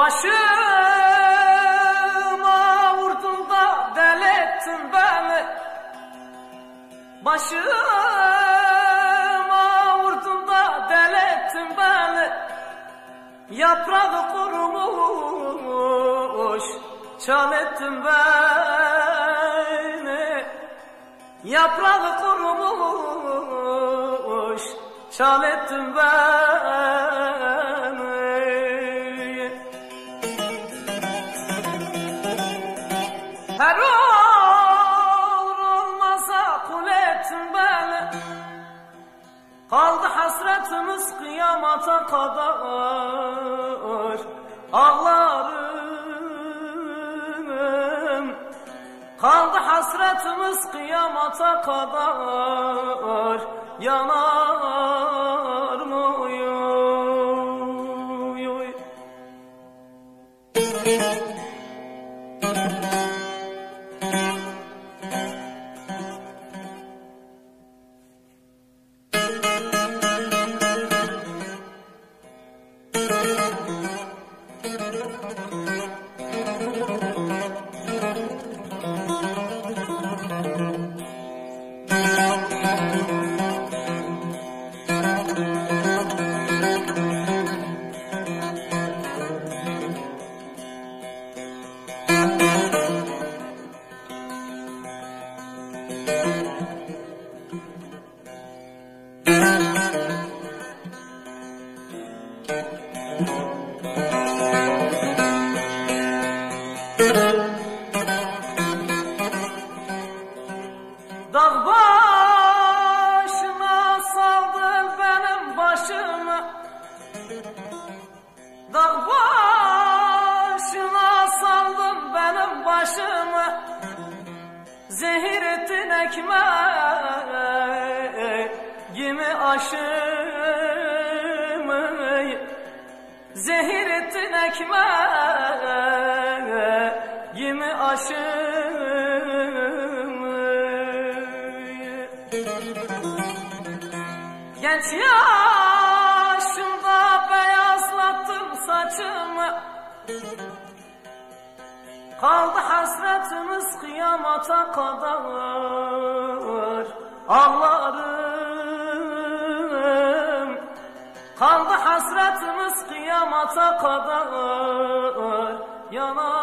Başıma vurdun da delettin beni. Başıma vurdun da delettin beni. Yaprağı kurumuş çal ettin beni Yaprağı kurumuş. Çal ettin beni Her olur olmasa kul ettin beni Kaldı hasretimiz kıyamata kadar hasretimiz kıyamata kadar Yanar mı oy, oy. Dağ başına saldın benim başımı Dağ başına saldın benim başımı Zehir ettin ekmeğimi aşımı. Zehir ettin aşımı Genç yaşımda beyazlattım saçımı. Kaldı hasretimiz kıyamata kadar. Ağlarım. Kaldı hasretimiz kıyamata kadar. Yanar